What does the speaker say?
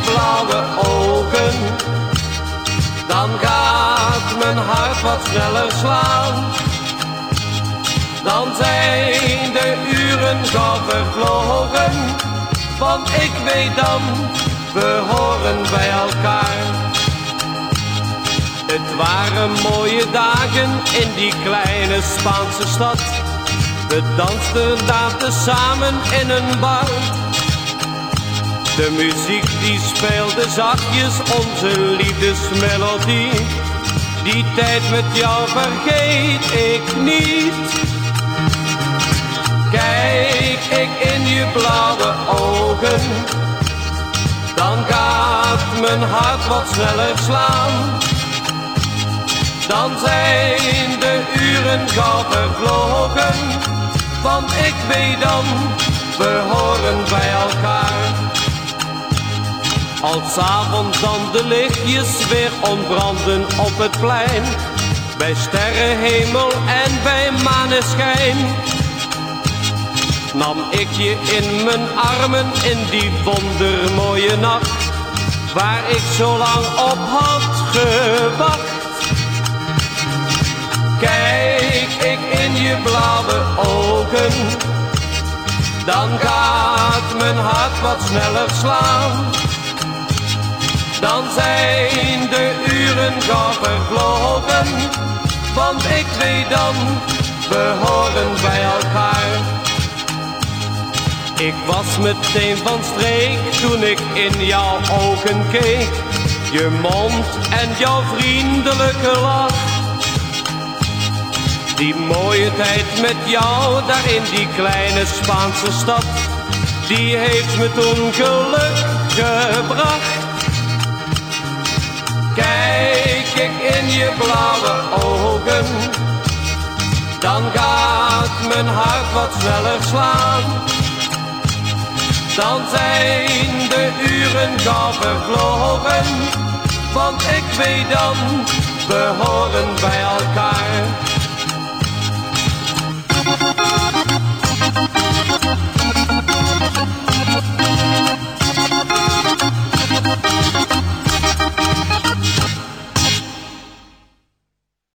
blauwe ogen. Dan gaat mijn hart wat sneller slaan. Dan zijn de uren gauw vervlogen. Want ik weet dan, we horen bij elkaar. Het waren mooie dagen in die kleine Spaanse stad. We dansten daar samen in een bar. De muziek die speelde zachtjes onze liefdesmelodie. Die tijd met jou vergeet ik niet. Kijk ik in je blauwe ogen, dan gaat mijn hart wat sneller slaan. Dan zijn de uren gauw vervlogen, want ik weet dan, we horen bij elkaar. Als avond dan de lichtjes weer ontbranden op het plein. Bij sterrenhemel en bij maneschijn. Nam ik je in mijn armen in die wondermooie nacht. Waar ik zo lang op had gewacht. Kijk ik in je blauwe ogen. Dan gaat mijn hart wat sneller slaan dan zijn de uren gauw vervlogen. Want ik weet dan, we horen bij elkaar. Ik was meteen van streek toen ik in jouw ogen keek. Je mond en jouw vriendelijke lach. Die mooie tijd met jou daar in die kleine Spaanse stad. Die heeft me toen geluk gebracht. Kijk ik in je blauwe ogen, dan gaat mijn hart wat sneller slaan. Dan zijn de uren gauw vervlogen, want ik weet dan, we horen bij.